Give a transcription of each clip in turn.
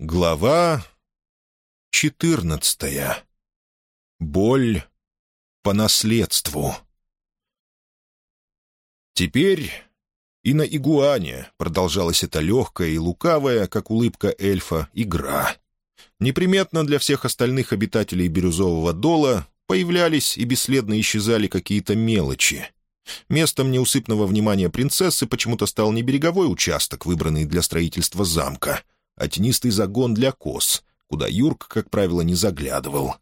Глава четырнадцатая. Боль по наследству. Теперь и на Игуане продолжалась эта легкая и лукавая, как улыбка эльфа, игра. Неприметно для всех остальных обитателей Бирюзового дола появлялись и бесследно исчезали какие-то мелочи. Местом неусыпного внимания принцессы почему-то стал не береговой участок, выбранный для строительства замка — а тенистый загон для коз, куда Юрк, как правило, не заглядывал.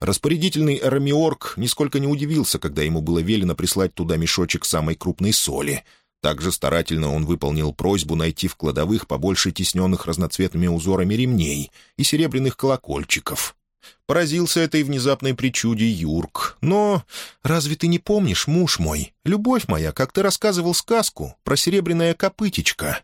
Распорядительный Арамиорг нисколько не удивился, когда ему было велено прислать туда мешочек самой крупной соли. Также старательно он выполнил просьбу найти в кладовых побольше тесненных разноцветными узорами ремней и серебряных колокольчиков. Поразился этой внезапной причуде Юрк. «Но разве ты не помнишь, муж мой, любовь моя, как ты рассказывал сказку про серебряное копытечко?»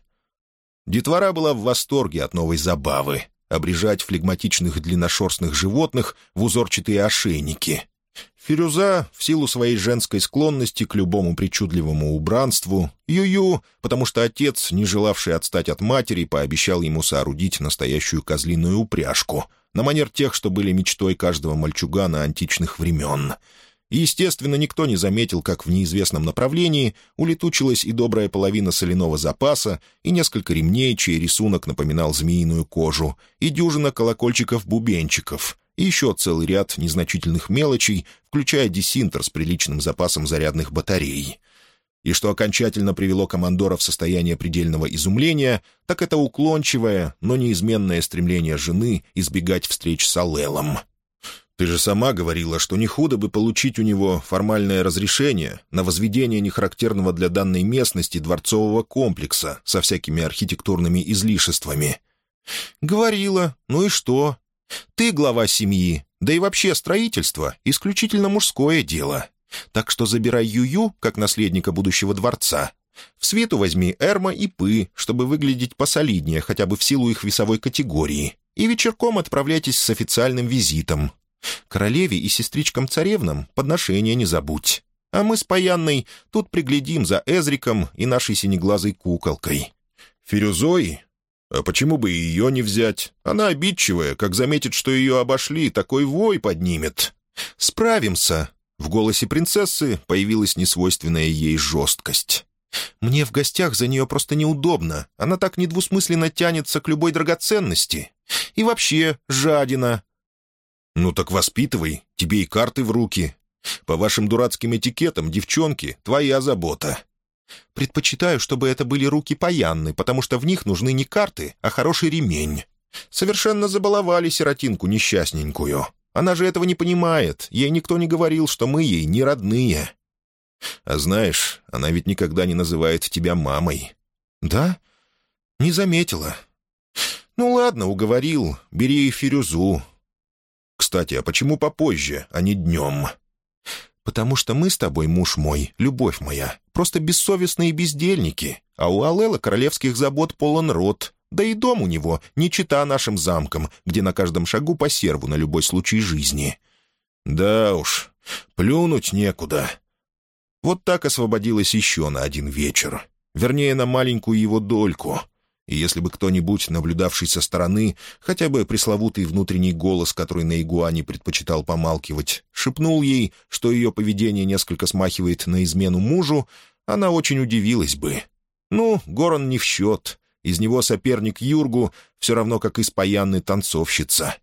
Детвора была в восторге от новой забавы — обрежать флегматичных длинношерстных животных в узорчатые ошейники. Фирюза, в силу своей женской склонности к любому причудливому убранству, Ю-Ю, потому что отец, не желавший отстать от матери, пообещал ему соорудить настоящую козлиную упряжку, на манер тех, что были мечтой каждого мальчугана античных времен — и, естественно, никто не заметил, как в неизвестном направлении улетучилась и добрая половина соляного запаса, и несколько ремней, чей рисунок напоминал змеиную кожу, и дюжина колокольчиков-бубенчиков, и еще целый ряд незначительных мелочей, включая десинтер с приличным запасом зарядных батарей. И что окончательно привело командора в состояние предельного изумления, так это уклончивое, но неизменное стремление жены избегать встреч с Аллелом — ты же сама говорила, что не худо бы получить у него формальное разрешение на возведение нехарактерного для данной местности дворцового комплекса со всякими архитектурными излишествами. «Говорила. Ну и что? Ты глава семьи, да и вообще строительство — исключительно мужское дело. Так что забирай Юю, как наследника будущего дворца. В свету возьми Эрма и Пы, чтобы выглядеть посолиднее хотя бы в силу их весовой категории. И вечерком отправляйтесь с официальным визитом. Королеве и сестричкам-царевнам подношения не забудь. А мы с Паянной тут приглядим за Эзриком и нашей синеглазой куколкой. Фирюзой? А почему бы ее не взять? Она обидчивая, как заметит, что ее обошли, такой вой поднимет. Справимся. В голосе принцессы появилась несвойственная ей жесткость. «Мне в гостях за нее просто неудобно. Она так недвусмысленно тянется к любой драгоценности. И вообще жадина. «Ну так воспитывай, тебе и карты в руки. По вашим дурацким этикетам, девчонки, твоя забота». «Предпочитаю, чтобы это были руки паянны, потому что в них нужны не карты, а хороший ремень. Совершенно забаловали сиротинку несчастненькую. Она же этого не понимает, ей никто не говорил, что мы ей не родные». «А знаешь, она ведь никогда не называет тебя мамой». «Да? Не заметила». «Ну ладно, уговорил, бери Фирюзу, кстати, а почему попозже, а не днем?» «Потому что мы с тобой, муж мой, любовь моя, просто бессовестные бездельники, а у Алела королевских забот полон рот, да и дом у него не чита нашим замкам, где на каждом шагу по серву на любой случай жизни». «Да уж, плюнуть некуда». Вот так освободилась еще на один вечер. Вернее, на маленькую его дольку и если бы кто-нибудь, наблюдавший со стороны, хотя бы пресловутый внутренний голос, который на игуане предпочитал помалкивать, шепнул ей, что ее поведение несколько смахивает на измену мужу, она очень удивилась бы. Ну, Горан не в счет. Из него соперник Юргу все равно, как из паянной танцовщица.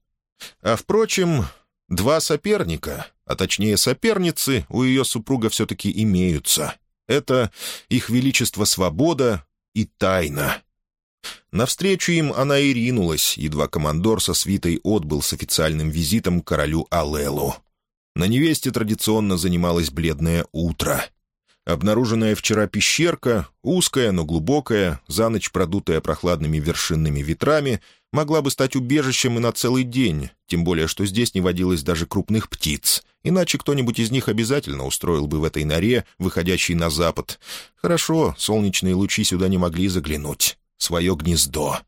А, впрочем, два соперника, а точнее соперницы, у ее супруга все-таки имеются. Это их величество свобода и тайна. Навстречу им она и ринулась, едва командор со свитой отбыл с официальным визитом к королю Алелу. На невесте традиционно занималось бледное утро. Обнаруженная вчера пещерка, узкая, но глубокая, за ночь продутая прохладными вершинными ветрами, могла бы стать убежищем и на целый день, тем более, что здесь не водилось даже крупных птиц, иначе кто-нибудь из них обязательно устроил бы в этой норе, выходящей на запад. Хорошо, солнечные лучи сюда не могли заглянуть свое гнездо.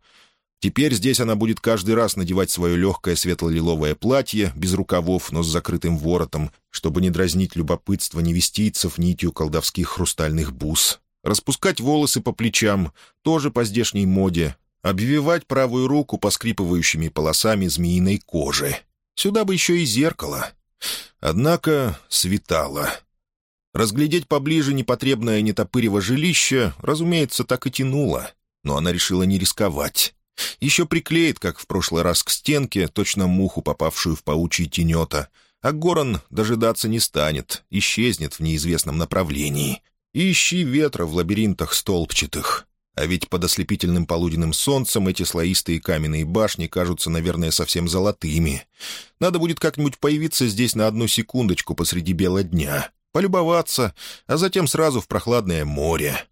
Теперь здесь она будет каждый раз надевать свое легкое светло-лиловое платье, без рукавов, но с закрытым воротом, чтобы не дразнить любопытство невестийцев нитью колдовских хрустальных бус. Распускать волосы по плечам, тоже по здешней моде. обвивать правую руку поскрипывающими полосами змеиной кожи. Сюда бы еще и зеркало. Однако светало. Разглядеть поближе непотребное нетопырево жилище, разумеется, так и тянуло, но она решила не рисковать. Еще приклеит, как в прошлый раз к стенке, точно муху, попавшую в паучьи тенета, а Горан дожидаться не станет, исчезнет в неизвестном направлении. Ищи ветра в лабиринтах столбчатых. А ведь под ослепительным полуденным солнцем эти слоистые каменные башни кажутся, наверное, совсем золотыми. Надо будет как-нибудь появиться здесь на одну секундочку посреди бела дня, полюбоваться, а затем сразу в прохладное море.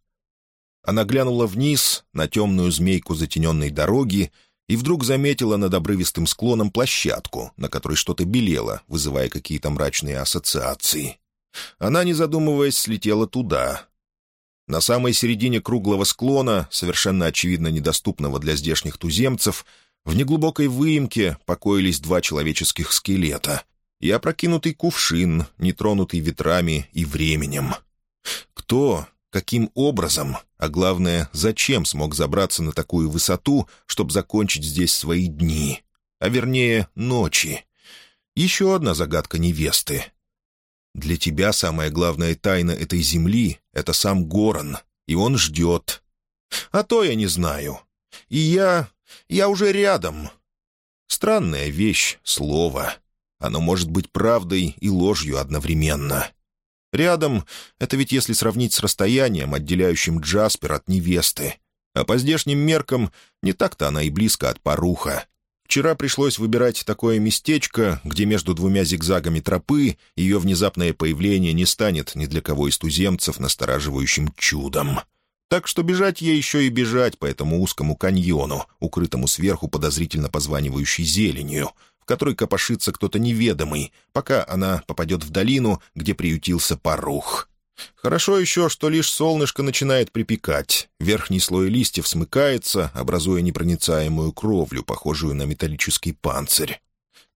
Она глянула вниз, на темную змейку затененной дороги, и вдруг заметила над обрывистым склоном площадку, на которой что-то белело, вызывая какие-то мрачные ассоциации. Она, не задумываясь, слетела туда. На самой середине круглого склона, совершенно очевидно недоступного для здешних туземцев, в неглубокой выемке покоились два человеческих скелета и опрокинутый кувшин, нетронутый ветрами и временем. Кто, каким образом, а главное, зачем смог забраться на такую высоту, чтобы закончить здесь свои дни, а вернее, ночи? Еще одна загадка невесты. Для тебя самая главная тайна этой земли — это сам Горан, и он ждет. А то я не знаю. И я... я уже рядом. Странная вещь — слово. Оно может быть правдой и ложью одновременно. Рядом — это ведь если сравнить с расстоянием, отделяющим Джаспер от невесты. А по здешним меркам не так-то она и близко от поруха. Вчера пришлось выбирать такое местечко, где между двумя зигзагами тропы ее внезапное появление не станет ни для кого из туземцев настораживающим чудом. Так что бежать ей еще и бежать по этому узкому каньону, укрытому сверху подозрительно позванивающей зеленью, которой копошится кто-то неведомый, пока она попадет в долину, где приютился парух. Хорошо еще, что лишь солнышко начинает припекать. Верхний слой листьев смыкается, образуя непроницаемую кровлю, похожую на металлический панцирь.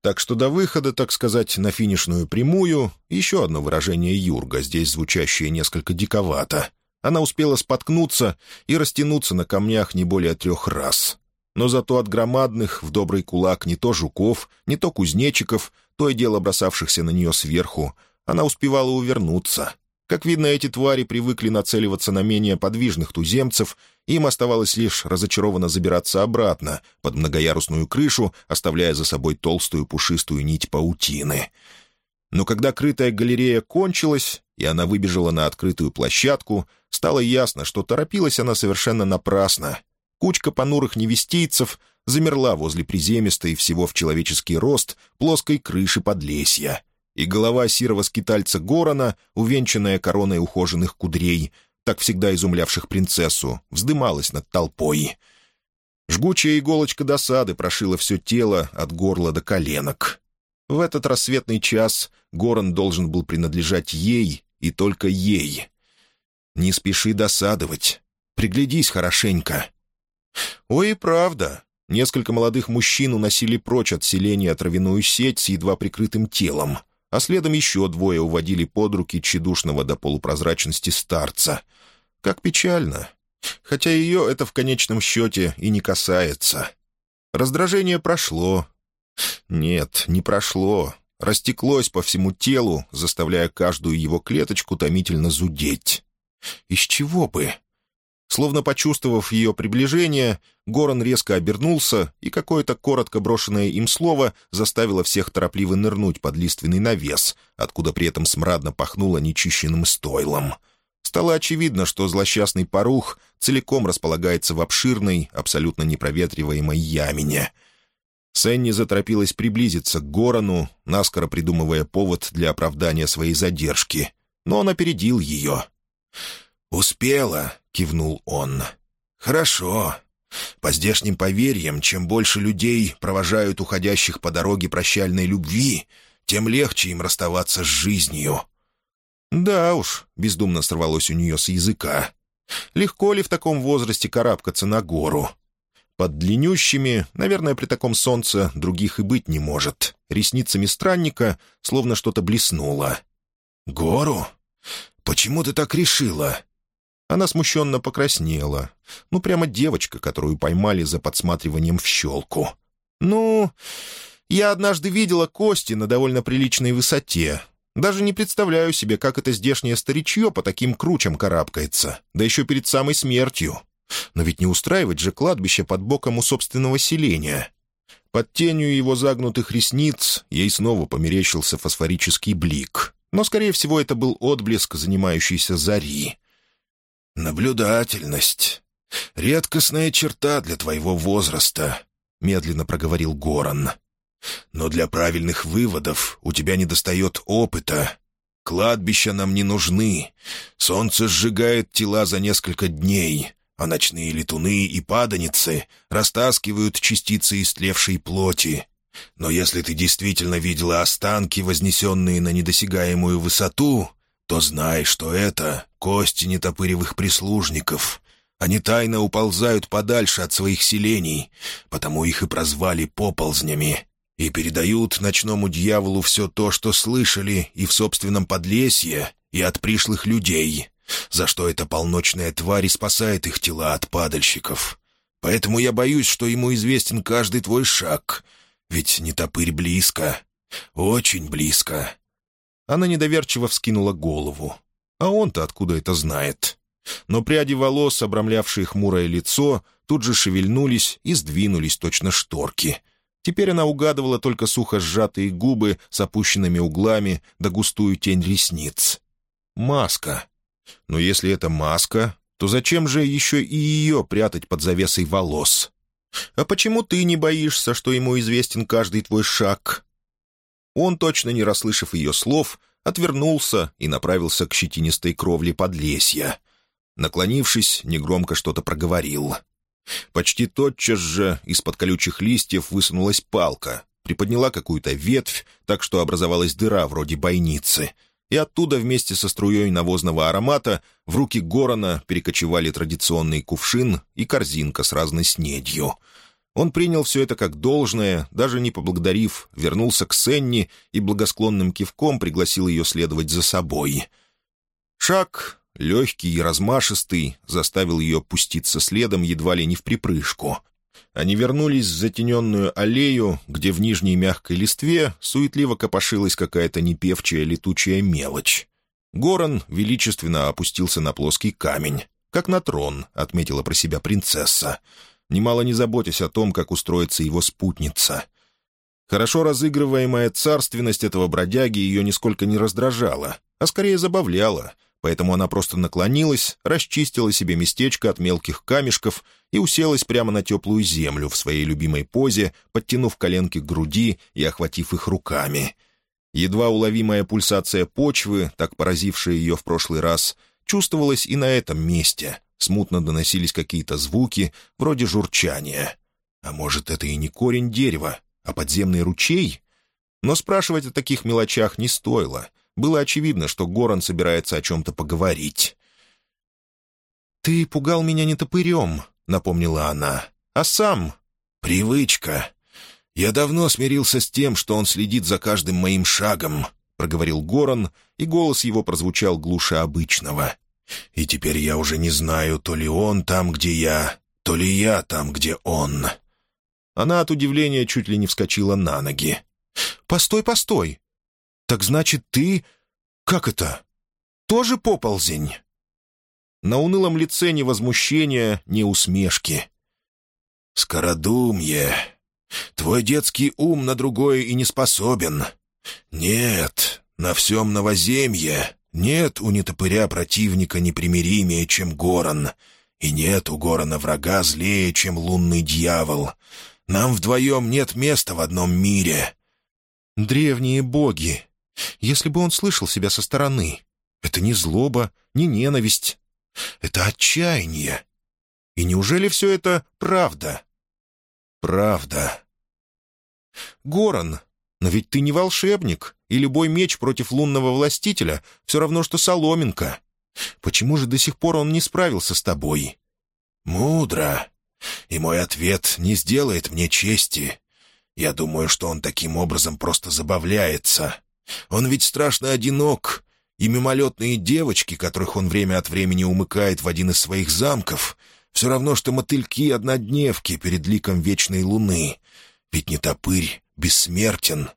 Так что до выхода, так сказать, на финишную прямую, еще одно выражение Юрга, здесь звучащее несколько диковато. Она успела споткнуться и растянуться на камнях не более трех раз но зато от громадных в добрый кулак не то жуков, не то кузнечиков, то и дело бросавшихся на нее сверху, она успевала увернуться. Как видно, эти твари привыкли нацеливаться на менее подвижных туземцев, им оставалось лишь разочарованно забираться обратно, под многоярусную крышу, оставляя за собой толстую пушистую нить паутины. Но когда крытая галерея кончилась, и она выбежала на открытую площадку, стало ясно, что торопилась она совершенно напрасно — Кучка понурых невестийцев замерла возле приземистой всего в человеческий рост плоской крыши подлесья, и голова сирого скитальца Горона, увенчанная короной ухоженных кудрей, так всегда изумлявших принцессу, вздымалась над толпой. Жгучая иголочка досады прошила все тело от горла до коленок. В этот рассветный час Горон должен был принадлежать ей и только ей. «Не спеши досадовать. Приглядись хорошенько. Ой, правда. Несколько молодых мужчин уносили прочь от селения травяную сеть с едва прикрытым телом, а следом еще двое уводили под руки тщедушного до полупрозрачности старца. Как печально. Хотя ее это в конечном счете и не касается. Раздражение прошло. Нет, не прошло. Растеклось по всему телу, заставляя каждую его клеточку томительно зудеть. Из чего бы? Словно почувствовав ее приближение, Горан резко обернулся, и какое-то коротко брошенное им слово заставило всех торопливо нырнуть под лиственный навес, откуда при этом смрадно пахнуло нечищенным стойлом. Стало очевидно, что злосчастный парух целиком располагается в обширной, абсолютно непроветриваемой ямине. Сенни заторопилась приблизиться к Горану, наскоро придумывая повод для оправдания своей задержки, но он опередил ее. «Успела», — кивнул он. «Хорошо. По здешним поверьям, чем больше людей провожают уходящих по дороге прощальной любви, тем легче им расставаться с жизнью». «Да уж», — бездумно сорвалось у нее с языка. «Легко ли в таком возрасте карабкаться на гору?» Под длиннющими, наверное, при таком солнце других и быть не может. Ресницами странника словно что-то блеснуло. «Гору? Почему ты так решила?» Она смущенно покраснела. Ну, прямо девочка, которую поймали за подсматриванием в щелку. «Ну, я однажды видела кости на довольно приличной высоте. Даже не представляю себе, как это здешнее старичье по таким кручам карабкается, да еще перед самой смертью. Но ведь не устраивать же кладбище под боком у собственного селения». Под тенью его загнутых ресниц ей снова померещился фосфорический блик. Но, скорее всего, это был отблеск занимающейся зари. «Наблюдательность. Редкостная черта для твоего возраста», — медленно проговорил Горан. «Но для правильных выводов у тебя недостает опыта. Кладбища нам не нужны. Солнце сжигает тела за несколько дней, а ночные летуны и паданицы растаскивают частицы истлевшей плоти. Но если ты действительно видела останки, вознесенные на недосягаемую высоту, то знай, что это кости нетопыревых прислужников. Они тайно уползают подальше от своих селений, потому их и прозвали поползнями, и передают ночному дьяволу все то, что слышали и в собственном подлесье, и от пришлых людей, за что эта полночная тварь спасает их тела от падальщиков. Поэтому я боюсь, что ему известен каждый твой шаг, ведь нетопырь близко, очень близко. Она недоверчиво вскинула голову. А он-то откуда это знает? Но пряди волос, обрамлявшие хмурое лицо, тут же шевельнулись и сдвинулись точно шторки. Теперь она угадывала только сухо сжатые губы с опущенными углами да густую тень ресниц. Маска. Но если это маска, то зачем же еще и ее прятать под завесой волос? А почему ты не боишься, что ему известен каждый твой шаг? Он, точно не расслышав ее слов, отвернулся и направился к щетинистой кровле подлесья. Наклонившись, негромко что-то проговорил. Почти тотчас же из-под колючих листьев высунулась палка, приподняла какую-то ветвь, так что образовалась дыра вроде бойницы, и оттуда вместе со струей навозного аромата в руки Горона перекочевали традиционный кувшин и корзинка с разной снедью — он принял все это как должное, даже не поблагодарив, вернулся к Сенни и благосклонным кивком пригласил ее следовать за собой. Шаг, легкий и размашистый, заставил ее пуститься следом едва ли не в припрыжку. Они вернулись в затененную аллею, где в нижней мягкой листве суетливо копошилась какая-то непевчая летучая мелочь. Горан величественно опустился на плоский камень. «Как на трон», — отметила про себя принцесса немало не заботясь о том, как устроится его спутница. Хорошо разыгрываемая царственность этого бродяги ее нисколько не раздражала, а скорее забавляла, поэтому она просто наклонилась, расчистила себе местечко от мелких камешков и уселась прямо на теплую землю в своей любимой позе, подтянув коленки к груди и охватив их руками. Едва уловимая пульсация почвы, так поразившая ее в прошлый раз, чувствовалась и на этом месте, Смутно доносились какие-то звуки, вроде журчания. А может, это и не корень дерева, а подземный ручей? Но спрашивать о таких мелочах не стоило. Было очевидно, что Горан собирается о чем-то поговорить. «Ты пугал меня не топырем», — напомнила она, — «а сам...» «Привычка. Я давно смирился с тем, что он следит за каждым моим шагом», — проговорил Горан, и голос его прозвучал глуше обычного. И теперь я уже не знаю, то ли он там, где я, то ли я там, где он». Она от удивления чуть ли не вскочила на ноги. «Постой, постой! Так значит, ты... Как это? Тоже поползень?» На унылом лице ни возмущения, ни усмешки. «Скородумье! Твой детский ум на другое и не способен. Нет, на всем новоземье нет у нетопыря противника непримиримее, чем Горан, и нет у Горана врага злее, чем лунный дьявол. Нам вдвоем нет места в одном мире». «Древние боги! Если бы он слышал себя со стороны, это не злоба, не ненависть. Это отчаяние. И неужели все это правда?» «Правда». «Горан, но ведь ты не волшебник, и любой меч против лунного властителя все равно, что соломинка. Почему же до сих пор он не справился с тобой?» «Мудро. И мой ответ не сделает мне чести. Я думаю, что он таким образом просто забавляется. Он ведь страшно одинок. и мимолетные девочки, которых он время от времени умыкает в один из своих замков, все равно, что мотыльки-однодневки перед ликом вечной луны. Ведь не топырь бессмертен.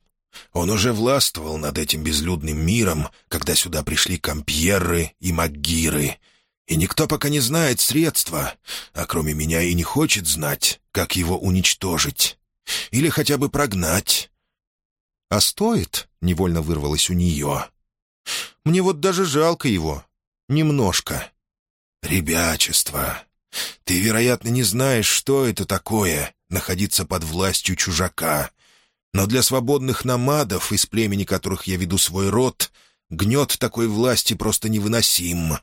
Он уже властвовал над этим безлюдным миром, когда сюда пришли компьерры и магиры. И никто пока не знает средства, а кроме меня и не хочет знать, как его уничтожить. Или хотя бы прогнать. «А стоит?» — невольно вырвалось у нее. «Мне вот даже жалко его. Немножко». «Ребячество. Ты, вероятно, не знаешь, что это такое — находиться под властью чужака. Но для свободных намадов, из племени которых я веду свой род, гнет такой власти просто невыносим.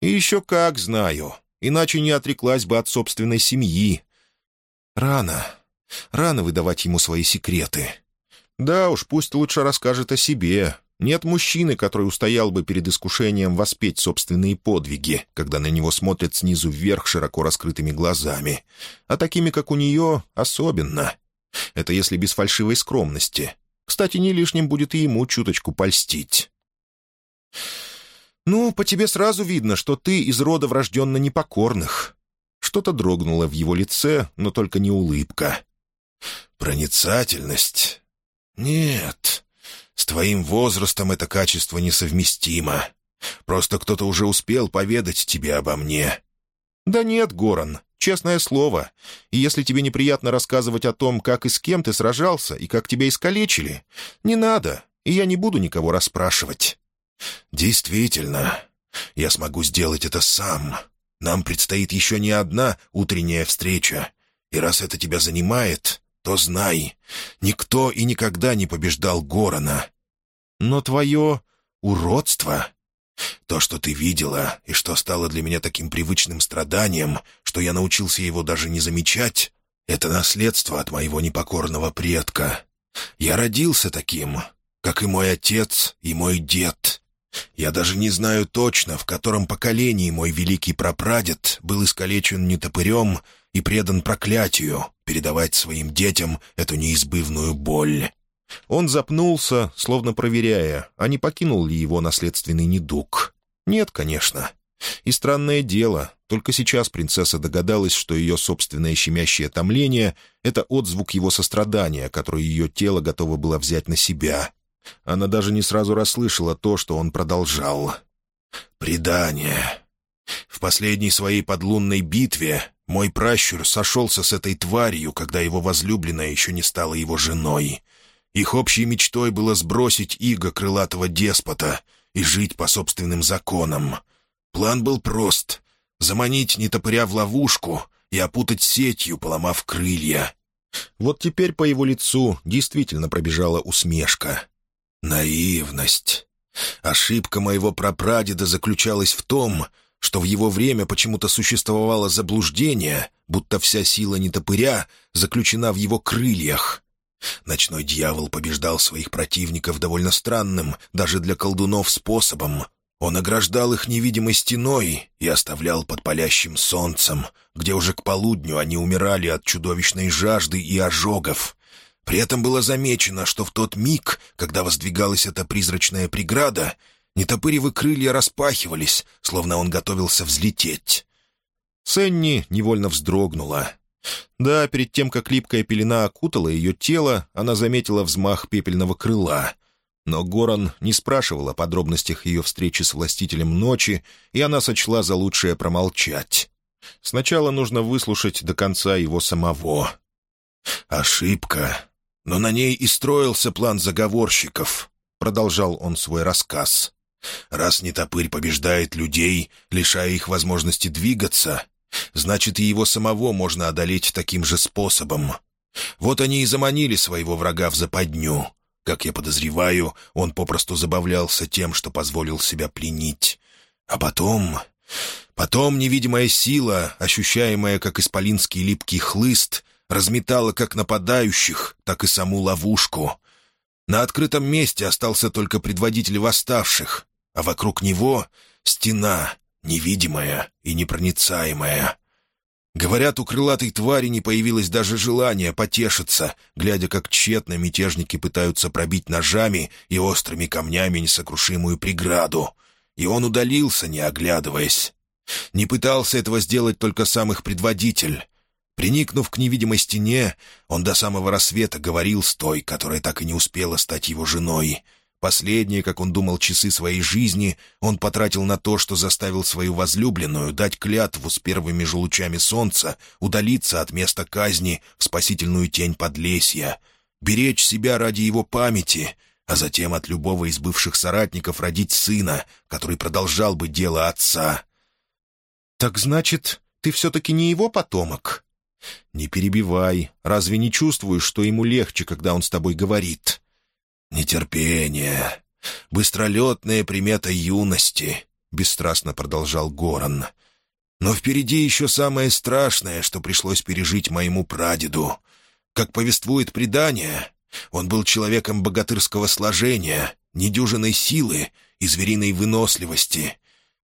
И еще как знаю, иначе не отреклась бы от собственной семьи. Рано, рано выдавать ему свои секреты. Да уж, пусть лучше расскажет о себе. Нет мужчины, который устоял бы перед искушением воспеть собственные подвиги, когда на него смотрят снизу вверх широко раскрытыми глазами. А такими, как у нее, особенно. Это если без фальшивой скромности. Кстати, не лишним будет и ему чуточку польстить. «Ну, по тебе сразу видно, что ты из рода врожденно непокорных». Что-то дрогнуло в его лице, но только не улыбка. «Проницательность? Нет, с твоим возрастом это качество несовместимо. Просто кто-то уже успел поведать тебе обо мне». «Да нет, Горан, Честное слово. И если тебе неприятно рассказывать о том, как и с кем ты сражался, и как тебя искалечили, не надо, и я не буду никого расспрашивать». «Действительно, я смогу сделать это сам. Нам предстоит еще не одна утренняя встреча. И раз это тебя занимает, то знай, никто и никогда не побеждал Горона. Но твое уродство то, что ты видела, и что стало для меня таким привычным страданием, что я научился его даже не замечать, это наследство от моего непокорного предка. Я родился таким, как и мой отец и мой дед. Я даже не знаю точно, в котором поколении мой великий прапрадед был искалечен нетопырем и предан проклятию передавать своим детям эту неизбывную боль. Он запнулся, словно проверяя, а не покинул ли его наследственный недуг. Нет, конечно. И странное дело, только сейчас принцесса догадалась, что ее собственное щемящее томление — это отзвук его сострадания, которое ее тело готово было взять на себя. Она даже не сразу расслышала то, что он продолжал. «Предание. В последней своей подлунной битве мой пращур сошелся с этой тварью, когда его возлюбленная еще не стала его женой. Их общей мечтой было сбросить иго крылатого деспота и жить по собственным законам. План был прост — заманить нетопыря в ловушку и опутать сетью, поломав крылья. Вот теперь по его лицу действительно пробежала усмешка. Наивность. Ошибка моего прапрадеда заключалась в том, что в его время почему-то существовало заблуждение, будто вся сила нетопыря заключена в его крыльях. Ночной дьявол побеждал своих противников довольно странным, даже для колдунов, способом. Он ограждал их невидимой стеной и оставлял под палящим солнцем, где уже к полудню они умирали от чудовищной жажды и ожогов. При этом было замечено, что в тот миг, когда воздвигалась эта призрачная преграда, нетопыревы крылья распахивались, словно он готовился взлететь. Сенни невольно вздрогнула. Да, перед тем, как липкая пелена окутала ее тело, она заметила взмах пепельного крыла. Но Горан не спрашивал о подробностях ее встречи с властителем ночи, и она сочла за лучшее промолчать. Сначала нужно выслушать до конца его самого. «Ошибка. Но на ней и строился план заговорщиков», — продолжал он свой рассказ. «Раз нетопырь побеждает людей, лишая их возможности двигаться, Значит, и его самого можно одолеть таким же способом. Вот они и заманили своего врага в западню. Как я подозреваю, он попросту забавлялся тем, что позволил себя пленить. А потом... Потом невидимая сила, ощущаемая как исполинский липкий хлыст, разметала как нападающих, так и саму ловушку. На открытом месте остался только предводитель восставших, а вокруг него — стена, невидимая и непроницаемая. Говорят, у крылатой твари не появилось даже желания потешиться, глядя, как тщетно мятежники пытаются пробить ножами и острыми камнями несокрушимую преграду. И он удалился, не оглядываясь. Не пытался этого сделать только сам их предводитель. Приникнув к невидимой стене, он до самого рассвета говорил с той, которая так и не успела стать его женой. Последние, как он думал, часы своей жизни он потратил на то, что заставил свою возлюбленную дать клятву с первыми же лучами солнца, удалиться от места казни в спасительную тень подлесья, беречь себя ради его памяти, а затем от любого из бывших соратников родить сына, который продолжал бы дело отца. «Так значит, ты все-таки не его потомок?» «Не перебивай. Разве не чувствуешь, что ему легче, когда он с тобой говорит?» «Нетерпение. Быстролетная примета юности», — бесстрастно продолжал Горан. «Но впереди еще самое страшное, что пришлось пережить моему прадеду. Как повествует предание, он был человеком богатырского сложения, недюжинной силы и звериной выносливости.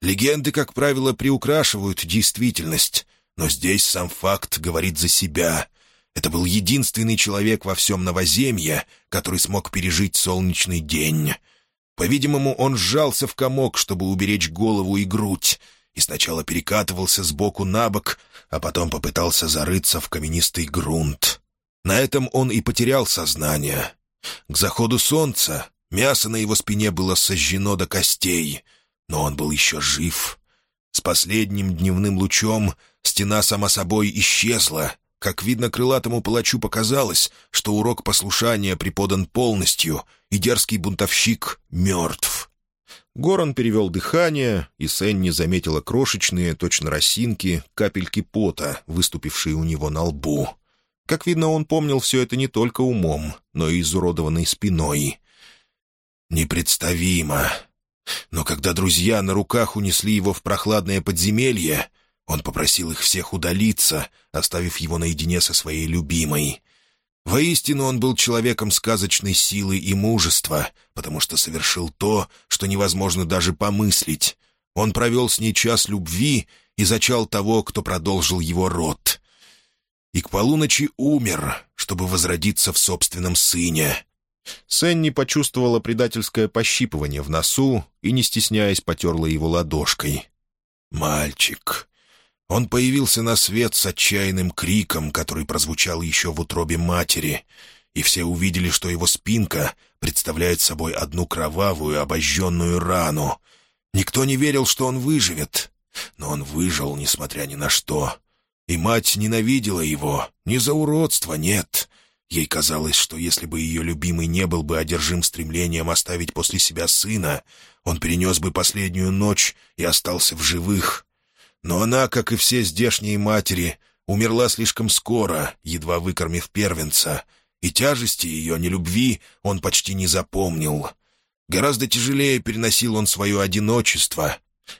Легенды, как правило, приукрашивают действительность, но здесь сам факт говорит за себя. Это был единственный человек во всем новоземье, который смог пережить солнечный день. По-видимому, он сжался в комок, чтобы уберечь голову и грудь, и сначала перекатывался сбоку на бок, а потом попытался зарыться в каменистый грунт. На этом он и потерял сознание. К заходу солнца мясо на его спине было сожжено до костей, но он был еще жив. С последним дневным лучом стена сама собой исчезла. Как видно, крылатому палачу показалось, что урок послушания преподан полностью, и дерзкий бунтовщик мертв. Горан перевел дыхание, и Сенни заметила крошечные, точно росинки, капельки пота, выступившие у него на лбу. Как видно, он помнил все это не только умом, но и изуродованной спиной. «Непредставимо. Но когда друзья на руках унесли его в прохладное подземелье, он попросил их всех удалиться, оставив его наедине со своей любимой. Воистину он был человеком сказочной силы и мужества, потому что совершил то, что невозможно даже помыслить. Он провел с ней час любви и зачал того, кто продолжил его род. И к полуночи умер, чтобы возродиться в собственном сыне. Сенни почувствовала предательское пощипывание в носу и, не стесняясь, потерла его ладошкой. «Мальчик. Он появился на свет с отчаянным криком, который прозвучал еще в утробе матери, и все увидели, что его спинка представляет собой одну кровавую обожженную рану. Никто не верил, что он выживет, но он выжил, несмотря ни на что. И мать ненавидела его, не за уродство, нет». Ей казалось, что если бы ее любимый не был бы одержим стремлением оставить после себя сына, он перенес бы последнюю ночь и остался в живых. Но она, как и все здешние матери, умерла слишком скоро, едва выкормив первенца, и тяжести ее нелюбви он почти не запомнил. Гораздо тяжелее переносил он свое одиночество,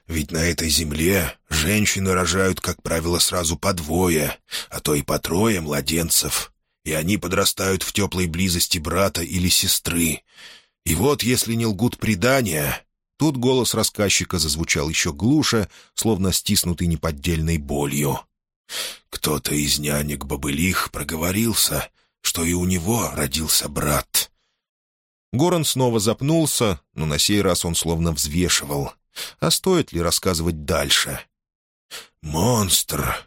ведь на этой земле женщины рожают, как правило, сразу по двое, а то и по трое младенцев, и они подрастают в теплой близости брата или сестры. И вот, если не лгут предания... Тут голос рассказчика зазвучал еще глуше, словно стиснутый неподдельной болью. Кто-то из нянек бобылих проговорился, что и у него родился брат. Горан снова запнулся, но на сей раз он словно взвешивал. А стоит ли рассказывать дальше? «Монстр!»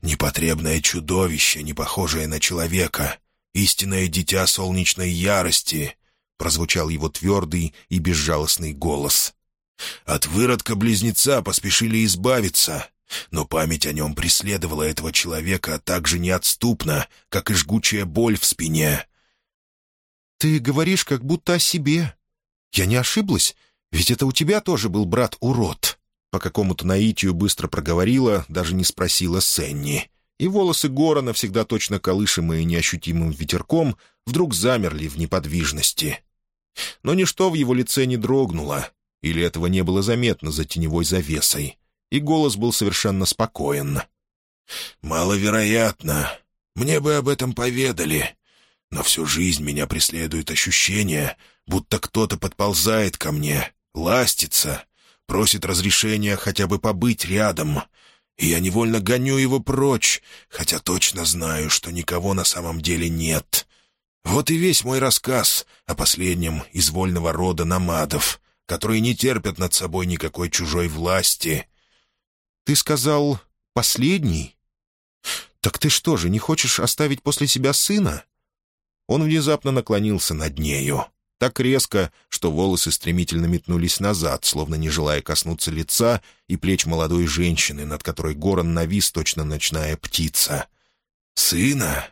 Непотребное чудовище, не похожее на человека, истинное дитя солнечной ярости, прозвучал его твердый и безжалостный голос. От выродка-близнеца поспешили избавиться, но память о нем преследовала этого человека так же неотступно, как и жгучая боль в спине. «Ты говоришь как будто о себе. Я не ошиблась, ведь это у тебя тоже был брат-урод» по какому-то наитию быстро проговорила, даже не спросила Сенни. И волосы Горана, всегда точно колышемые неощутимым ветерком, вдруг замерли в неподвижности. Но ничто в его лице не дрогнуло, или этого не было заметно за теневой завесой, и голос был совершенно спокоен. «Маловероятно. Мне бы об этом поведали. Но всю жизнь меня преследует ощущение, будто кто-то подползает ко мне, ластится, просит разрешения хотя бы побыть рядом. и я невольно гоню его прочь, хотя точно знаю, что никого на самом деле нет. Вот и весь мой рассказ о последнем из вольного рода намадов, которые не терпят над собой никакой чужой власти. «Ты сказал «последний»? Так ты что же, не хочешь оставить после себя сына?» Он внезапно наклонился над нею. Так резко, что волосы стремительно метнулись назад, словно не желая коснуться лица и плеч молодой женщины, над которой Горан навис точно ночная птица. «Сына?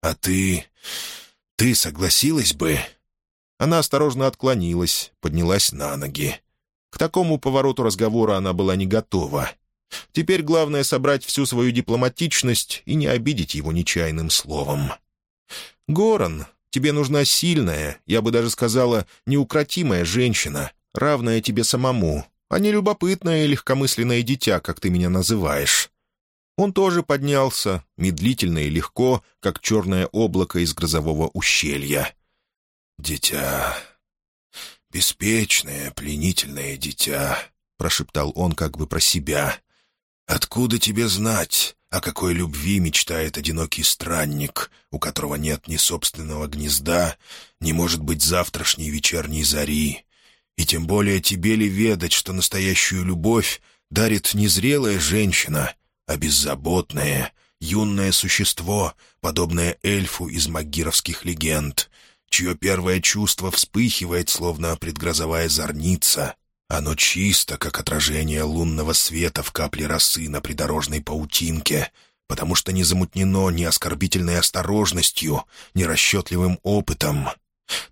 А ты... ты согласилась бы?» Она осторожно отклонилась, поднялась на ноги. К такому повороту разговора она была не готова. Теперь главное — собрать всю свою дипломатичность и не обидеть его нечаянным словом. «Горан, тебе нужна сильная, я бы даже сказала, неукротимая женщина, равная тебе самому, а не любопытное и легкомысленное дитя, как ты меня называешь». Он тоже поднялся, медлительно и легко, как черное облако из грозового ущелья. «Дитя, беспечное, пленительное дитя», — прошептал он как бы про себя. «Откуда тебе знать, о какой любви мечтает одинокий странник, у которого нет ни собственного гнезда, ни, может быть, завтрашней вечерней зари? И тем более тебе ли ведать, что настоящую любовь дарит не зрелая женщина, а беззаботное, юное существо, подобное эльфу из магировских легенд, чье первое чувство вспыхивает, словно предгрозовая зорница. Оно чисто, как отражение лунного света в капле росы на придорожной паутинке, потому что не замутнено ни оскорбительной осторожностью, ни расчетливым опытом.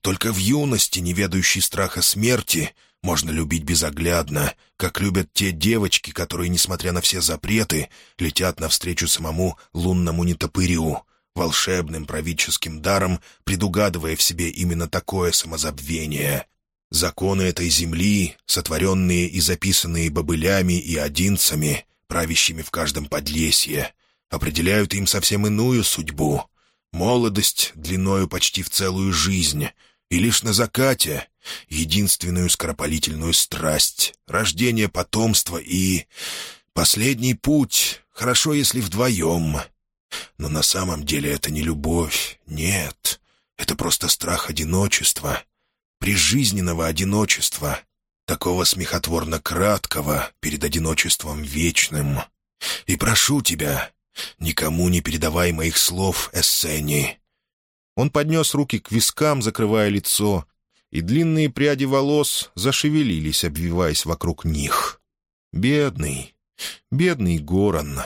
Только в юности, не ведающей страха смерти, можно любить безоглядно, как любят те девочки, которые, несмотря на все запреты, летят навстречу самому лунному нетопырю, волшебным правительским даром, предугадывая в себе именно такое самозабвение. Законы этой земли, сотворенные и записанные бобылями и одинцами, правящими в каждом подлесье, определяют им совсем иную судьбу. Молодость длиною почти в целую жизнь, и лишь на закате — единственную скоропалительную страсть, рождение потомства и... Последний путь, хорошо, если вдвоем — но на самом деле это не любовь, нет. Это просто страх одиночества, прижизненного одиночества, такого смехотворно краткого перед одиночеством вечным. И прошу тебя, никому не передавай моих слов, Эссени». Он поднес руки к вискам, закрывая лицо, и длинные пряди волос зашевелились, обвиваясь вокруг них. «Бедный, бедный Горан!»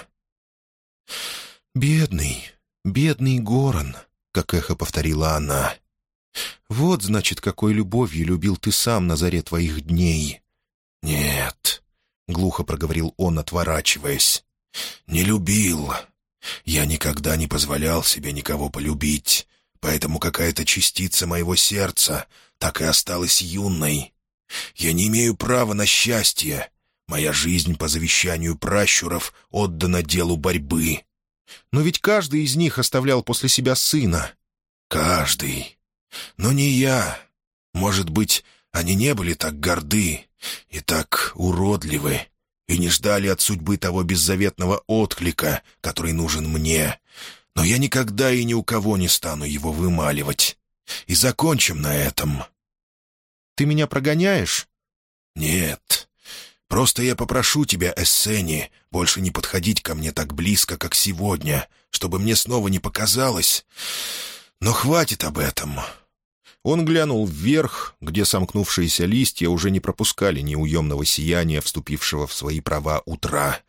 «Бедный, бедный Горан», — как эхо повторила она. «Вот, значит, какой любовью любил ты сам на заре твоих дней». «Нет», — глухо проговорил он, отворачиваясь. «Не любил. Я никогда не позволял себе никого полюбить, поэтому какая-то частица моего сердца так и осталась юной. Я не имею права на счастье. Моя жизнь по завещанию пращуров отдана делу борьбы. Но ведь каждый из них оставлял после себя сына. Каждый. Но не я. Может быть, они не были так горды и так уродливы, и не ждали от судьбы того беззаветного отклика, который нужен мне. Но я никогда и ни у кого не стану его вымаливать. И закончим на этом. Ты меня прогоняешь? Нет. Просто я попрошу тебя, Эссени, больше не подходить ко мне так близко, как сегодня, чтобы мне снова не показалось. Но хватит об этом». Он глянул вверх, где сомкнувшиеся листья уже не пропускали неуемного сияния, вступившего в свои права утра.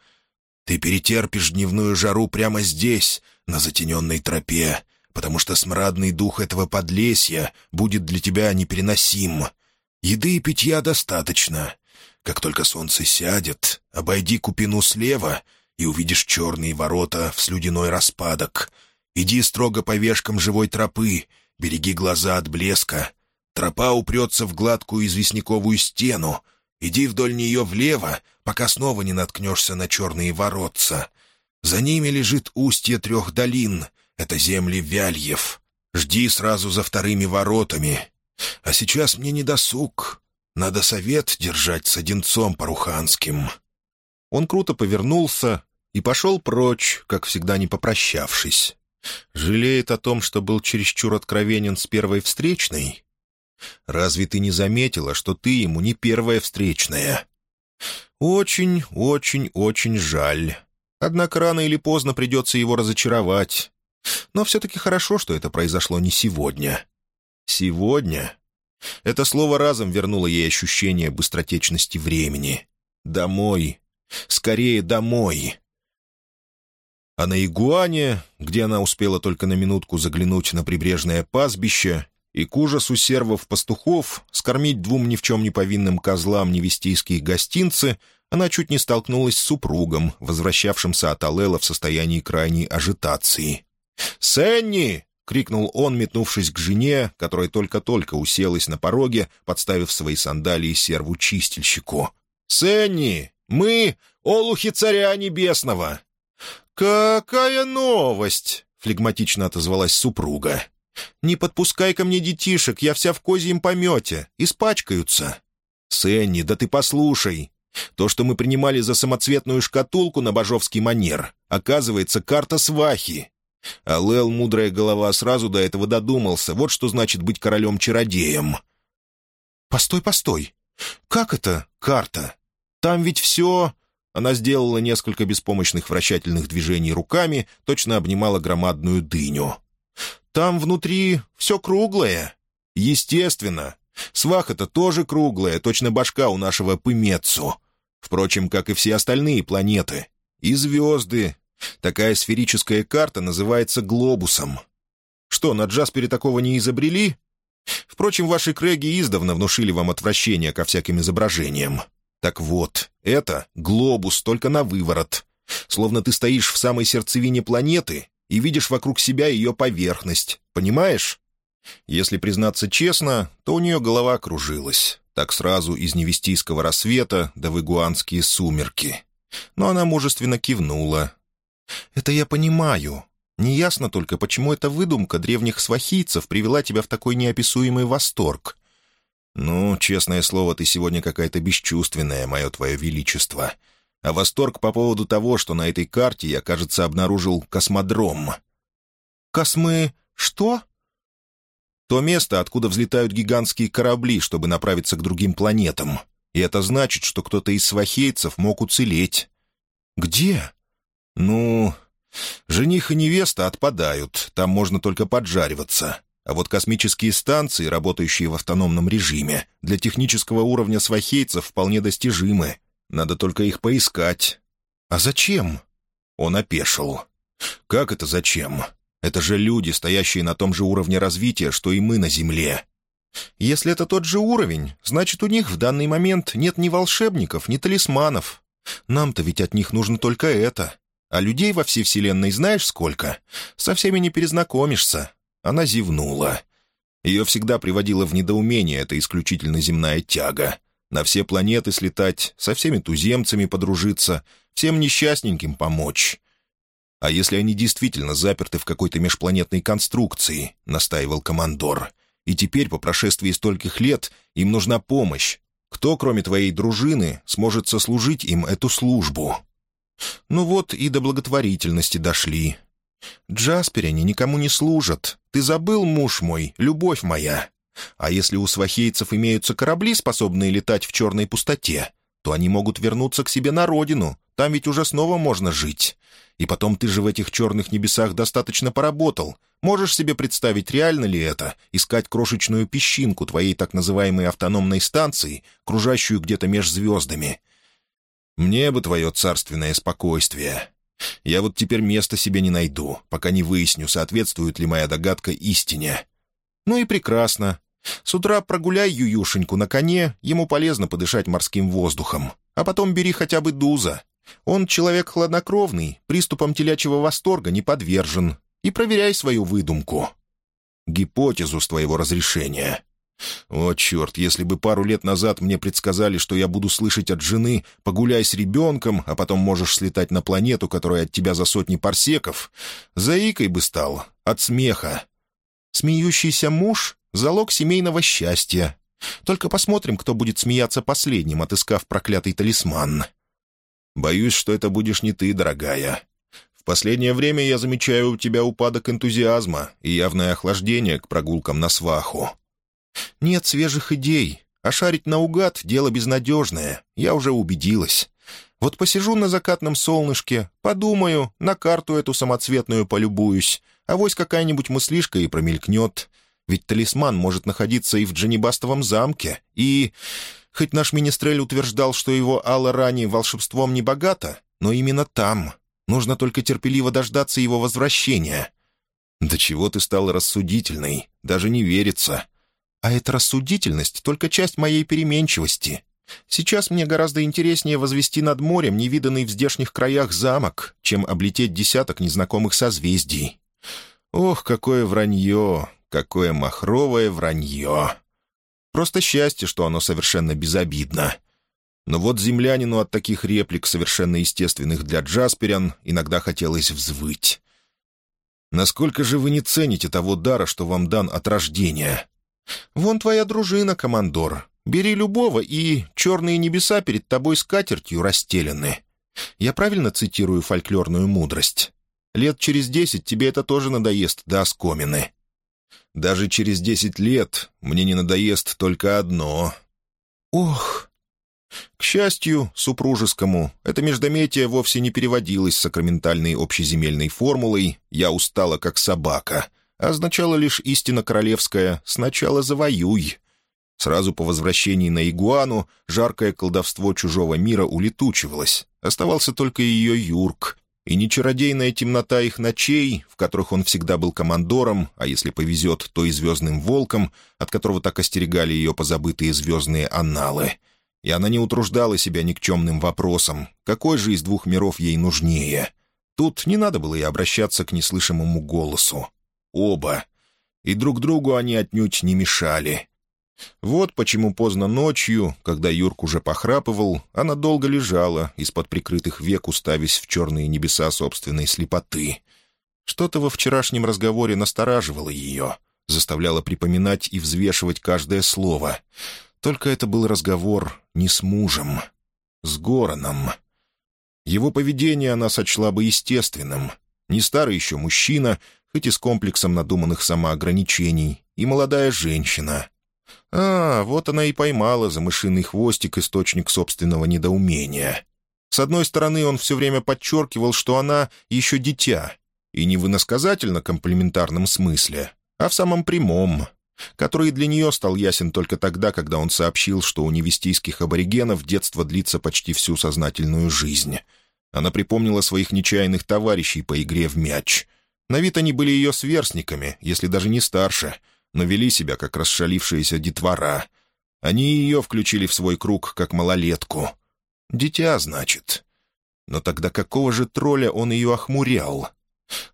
«Ты перетерпишь дневную жару прямо здесь, на затененной тропе, потому что смрадный дух этого подлесья будет для тебя непереносим. Еды и питья достаточно, как только солнце сядет, обойди купину слева и увидишь черные ворота в слюдяной распадок. Иди строго по вешкам живой тропы, береги глаза от блеска. Тропа упрется в гладкую известняковую стену. Иди вдоль нее влево, пока снова не наткнешься на черные воротца. За ними лежит устье трех долин. Это земли Вяльев. Жди сразу за вторыми воротами. А сейчас мне не досуг. Надо совет держать с Одинцом Паруханским». Он круто повернулся, и пошел прочь, как всегда не попрощавшись. Жалеет о том, что был чересчур откровенен с первой встречной? Разве ты не заметила, что ты ему не первая встречная? Очень, очень, очень жаль. Однако рано или поздно придется его разочаровать. Но все-таки хорошо, что это произошло не сегодня. Сегодня? Это слово разом вернуло ей ощущение быстротечности времени. Домой. Скорее домой. А на Игуане, где она успела только на минутку заглянуть на прибрежное пастбище и к ужасу сервов-пастухов скормить двум ни в чем не повинным козлам невестийские гостинцы, она чуть не столкнулась с супругом, возвращавшимся от Алела в состоянии крайней ажитации. «Сенни!» — крикнул он, метнувшись к жене, которая только-только уселась на пороге, подставив свои сандалии серву-чистильщику. «Сенни! Мы — олухи царя небесного! «Какая новость!» — флегматично отозвалась супруга. «Не подпускай ко мне детишек, я вся в козьем помете. Испачкаются». «Сенни, да ты послушай. То, что мы принимали за самоцветную шкатулку на божовский манер, оказывается карта свахи. А Лел, мудрая голова, сразу до этого додумался. Вот что значит быть королем-чародеем». «Постой, постой. Как это карта? Там ведь все...» Она сделала несколько беспомощных вращательных движений руками, точно обнимала громадную дыню. «Там внутри все круглое. Естественно. Сваха-то тоже круглая, точно башка у нашего Пымецу. Впрочем, как и все остальные планеты. И звезды. Такая сферическая карта называется глобусом. Что, на Джаспере такого не изобрели? Впрочем, ваши крэги издавна внушили вам отвращение ко всяким изображениям. Так вот, это глобус, только на выворот. Словно ты стоишь в самой сердцевине планеты и видишь вокруг себя ее поверхность. Понимаешь? Если признаться честно, то у нее голова кружилась. Так сразу из невестийского рассвета до выгуанские сумерки. Но она мужественно кивнула. «Это я понимаю. Неясно только, почему эта выдумка древних свахийцев привела тебя в такой неописуемый восторг. «Ну, честное слово, ты сегодня какая-то бесчувственная, мое твое величество. А восторг по поводу того, что на этой карте я, кажется, обнаружил космодром». «Космы... что?» «То место, откуда взлетают гигантские корабли, чтобы направиться к другим планетам. И это значит, что кто-то из свахейцев мог уцелеть». «Где?» «Ну, жених и невеста отпадают, там можно только поджариваться. А вот космические станции, работающие в автономном режиме, для технического уровня свахейцев вполне достижимы. Надо только их поискать. А зачем? Он опешил. Как это зачем? Это же люди, стоящие на том же уровне развития, что и мы на Земле. Если это тот же уровень, значит, у них в данный момент нет ни волшебников, ни талисманов. Нам-то ведь от них нужно только это. А людей во всей Вселенной знаешь сколько? Со всеми не перезнакомишься. Она зевнула. Ее всегда приводило в недоумение эта исключительно земная тяга. На все планеты слетать, со всеми туземцами подружиться, всем несчастненьким помочь. «А если они действительно заперты в какой-то межпланетной конструкции?» — настаивал командор. «И теперь, по прошествии стольких лет, им нужна помощь. Кто, кроме твоей дружины, сможет сослужить им эту службу?» «Ну вот и до благотворительности дошли. Джаспер они никому не служат. Ты забыл, муж мой, любовь моя. А если у свахейцев имеются корабли, способные летать в черной пустоте, то они могут вернуться к себе на родину. Там ведь уже снова можно жить. И потом ты же в этих черных небесах достаточно поработал. Можешь себе представить, реально ли это, искать крошечную песчинку твоей так называемой автономной станции, кружащую где-то меж звездами? Мне бы твое царственное спокойствие. Я вот теперь места себе не найду, пока не выясню, соответствует ли моя догадка истине. Ну и прекрасно. С утра прогуляй Ююшеньку на коне, ему полезно подышать морским воздухом. А потом бери хотя бы Дуза. Он человек хладнокровный, приступом телячьего восторга не подвержен. И проверяй свою выдумку. Гипотезу с твоего разрешения. О, черт, если бы пару лет назад мне предсказали, что я буду слышать от жены «погуляй с ребенком, а потом можешь слетать на планету, которая от тебя за сотни парсеков», заикой бы стал, от смеха. Смеющийся муж — залог семейного счастья. Только посмотрим, кто будет смеяться последним, отыскав проклятый талисман. Боюсь, что это будешь не ты, дорогая. В последнее время я замечаю у тебя упадок энтузиазма и явное охлаждение к прогулкам на сваху. Нет свежих идей, а шарить наугад — дело безнадежное, я уже убедилась. Вот посижу на закатном солнышке, подумаю, на карту эту самоцветную полюбуюсь, а вось какая-нибудь мыслишка и промелькнет. Ведь талисман может находиться и в Джанибастовом замке, и... Хоть наш министрель утверждал, что его Алла ранее волшебством не богата, но именно там. Нужно только терпеливо дождаться его возвращения. «Да чего ты стал рассудительной? Даже не верится». «А эта рассудительность — только часть моей переменчивости. Сейчас мне гораздо интереснее возвести над морем невиданный в здешних краях замок, чем облететь десяток незнакомых созвездий. Ох, какое вранье, какое махровое вранье! Просто счастье, что оно совершенно безобидно. Но вот землянину от таких реплик, совершенно естественных для Джасперян, иногда хотелось взвыть. «Насколько же вы не цените того дара, что вам дан от рождения?» «Вон твоя дружина, командор. Бери любого, и черные небеса перед тобой скатертью расстелены. Я правильно цитирую фольклорную мудрость? Лет через десять тебе это тоже надоест до оскомины. Даже через десять лет мне не надоест только одно. Ох! К счастью, супружескому, это междометие вовсе не переводилось сакраментальной общеземельной формулой «я устала, как собака», а означало лишь истина королевская «сначала завоюй», Сразу по возвращении на Игуану жаркое колдовство чужого мира улетучивалось. Оставался только ее Юрк. И не чародейная темнота их ночей, в которых он всегда был командором, а если повезет, то и звездным волком, от которого так остерегали ее позабытые звездные анналы. И она не утруждала себя никчемным вопросом, какой же из двух миров ей нужнее. Тут не надо было и обращаться к неслышимому голосу. Оба. И друг другу они отнюдь не мешали. Вот почему поздно ночью, когда Юрк уже похрапывал, она долго лежала, из-под прикрытых век уставясь в черные небеса собственной слепоты. Что-то во вчерашнем разговоре настораживало ее, заставляло припоминать и взвешивать каждое слово. Только это был разговор не с мужем, с Гороном. Его поведение она сочла бы естественным. Не старый еще мужчина, хоть и с комплексом надуманных самоограничений, и молодая женщина — а, вот она и поймала за мышиный хвостик источник собственного недоумения. С одной стороны, он все время подчеркивал, что она еще дитя, и не в иносказательно-комплементарном смысле, а в самом прямом, который для нее стал ясен только тогда, когда он сообщил, что у невестийских аборигенов детство длится почти всю сознательную жизнь. Она припомнила своих нечаянных товарищей по игре в мяч. На вид они были ее сверстниками, если даже не старше — но вели себя, как расшалившаяся детвора. Они ее включили в свой круг, как малолетку. Дитя, значит. Но тогда какого же тролля он ее охмурял?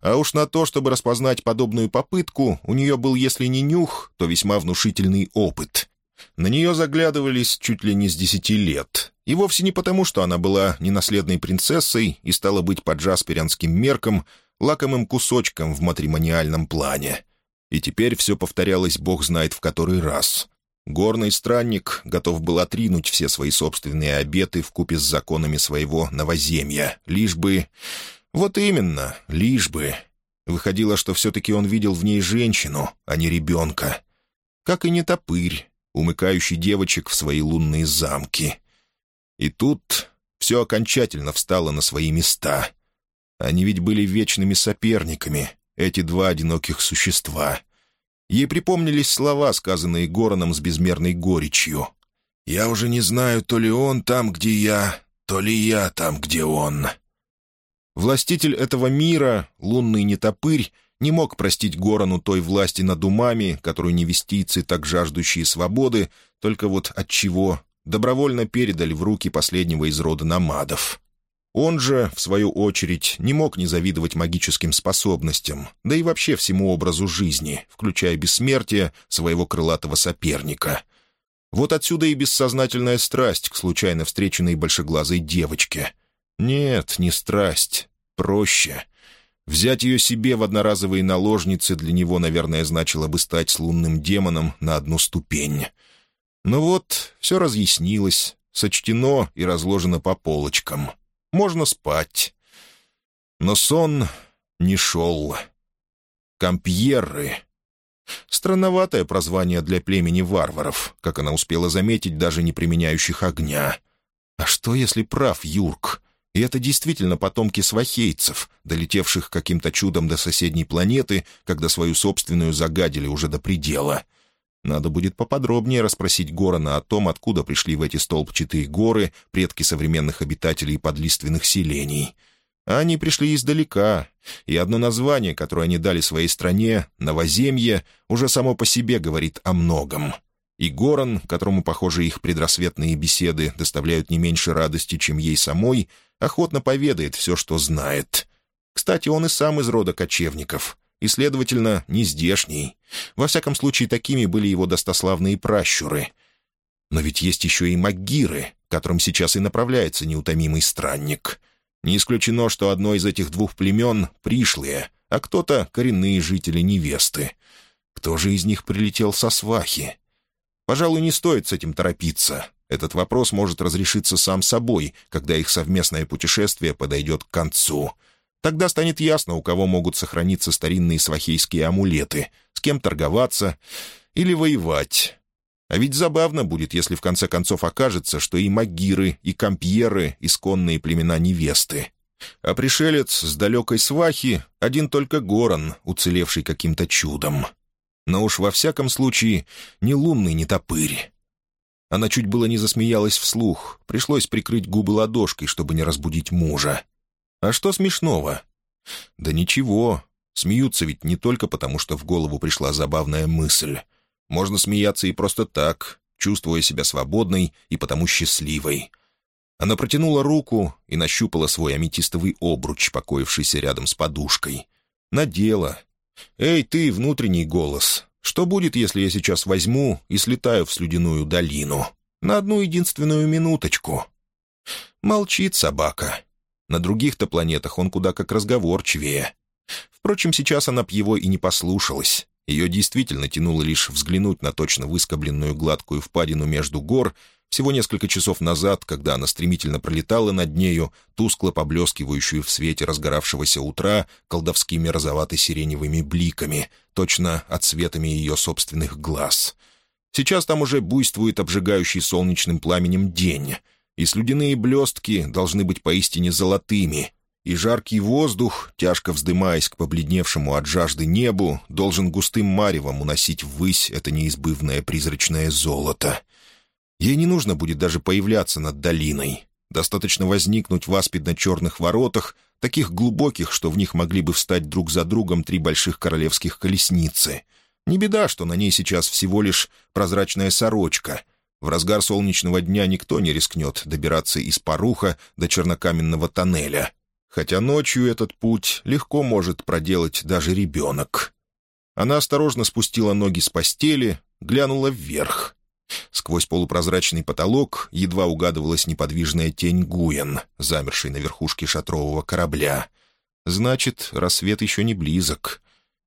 А уж на то, чтобы распознать подобную попытку, у нее был, если не нюх, то весьма внушительный опыт. На нее заглядывались чуть ли не с десяти лет. И вовсе не потому, что она была ненаследной принцессой и стала быть по джасперянским меркам лакомым кусочком в матримониальном плане. И теперь все повторялось бог знает в который раз. Горный странник готов был отринуть все свои собственные обеты в купе с законами своего новоземья, лишь бы... Вот именно, лишь бы... Выходило, что все-таки он видел в ней женщину, а не ребенка. Как и не топырь, умыкающий девочек в свои лунные замки. И тут все окончательно встало на свои места. Они ведь были вечными соперниками, эти два одиноких существа. Ей припомнились слова, сказанные Гороном с безмерной горечью. «Я уже не знаю, то ли он там, где я, то ли я там, где он». Властитель этого мира, лунный нетопырь, не мог простить Горону той власти над умами, которую невестийцы, так жаждущие свободы, только вот от чего добровольно передали в руки последнего из рода намадов. Он же, в свою очередь, не мог не завидовать магическим способностям, да и вообще всему образу жизни, включая бессмертие своего крылатого соперника. Вот отсюда и бессознательная страсть к случайно встреченной большеглазой девочке. Нет, не страсть. Проще. Взять ее себе в одноразовые наложницы для него, наверное, значило бы стать с лунным демоном на одну ступень. Но вот все разъяснилось, сочтено и разложено по полочкам — можно спать. Но сон не шел. Кампьерры. Странноватое прозвание для племени варваров, как она успела заметить, даже не применяющих огня. А что, если прав Юрк? И это действительно потомки свахейцев, долетевших каким-то чудом до соседней планеты, когда свою собственную загадили уже до предела. Надо будет поподробнее расспросить Горана о том, откуда пришли в эти столбчатые горы предки современных обитателей подлиственных селений. Они пришли издалека, и одно название, которое они дали своей стране, «Новоземье», уже само по себе говорит о многом. И Горан, которому, похоже, их предрассветные беседы доставляют не меньше радости, чем ей самой, охотно поведает все, что знает. Кстати, он и сам из рода кочевников, и, следовательно, не здешний. Во всяком случае, такими были его достославные пращуры. Но ведь есть еще и магиры, которым сейчас и направляется неутомимый странник. Не исключено, что одно из этих двух племен — пришлые, а кто-то — коренные жители невесты. Кто же из них прилетел со свахи? Пожалуй, не стоит с этим торопиться. Этот вопрос может разрешиться сам собой, когда их совместное путешествие подойдет к концу. Тогда станет ясно, у кого могут сохраниться старинные свахейские амулеты, с кем торговаться или воевать. А ведь забавно будет, если в конце концов окажется, что и магиры, и компьеры — исконные племена невесты. А пришелец с далекой свахи — один только Горан, уцелевший каким-то чудом но уж во всяком случае не лунный не топырь. Она чуть было не засмеялась вслух, пришлось прикрыть губы ладошкой, чтобы не разбудить мужа. А что смешного? Да ничего, смеются ведь не только потому, что в голову пришла забавная мысль. Можно смеяться и просто так, чувствуя себя свободной и потому счастливой. Она протянула руку и нащупала свой аметистовый обруч, покоившийся рядом с подушкой. Надела, «Эй, ты, внутренний голос, что будет, если я сейчас возьму и слетаю в слюдяную долину? На одну единственную минуточку?» Молчит собака. На других-то планетах он куда как разговорчивее. Впрочем, сейчас она б его и не послушалась. Ее действительно тянуло лишь взглянуть на точно выскобленную гладкую впадину между гор — всего несколько часов назад, когда она стремительно пролетала над нею, тускло поблескивающую в свете разгоравшегося утра колдовскими розовато-сиреневыми бликами, точно отсветами ее собственных глаз. Сейчас там уже буйствует обжигающий солнечным пламенем день, и слюдяные блестки должны быть поистине золотыми, и жаркий воздух, тяжко вздымаясь к побледневшему от жажды небу, должен густым маревом уносить ввысь это неизбывное призрачное золото — Ей не нужно будет даже появляться над долиной. Достаточно возникнуть в аспидно-черных воротах, таких глубоких, что в них могли бы встать друг за другом три больших королевских колесницы. Не беда, что на ней сейчас всего лишь прозрачная сорочка. В разгар солнечного дня никто не рискнет добираться из Паруха до чернокаменного тоннеля. Хотя ночью этот путь легко может проделать даже ребенок. Она осторожно спустила ноги с постели, глянула вверх. Сквозь полупрозрачный потолок едва угадывалась неподвижная тень Гуен, замершей на верхушке шатрового корабля. Значит, рассвет еще не близок.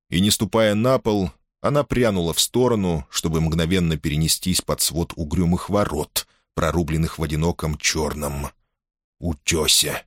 И, не ступая на пол, она прянула в сторону, чтобы мгновенно перенестись под свод угрюмых ворот, прорубленных в одиноком черном утесе.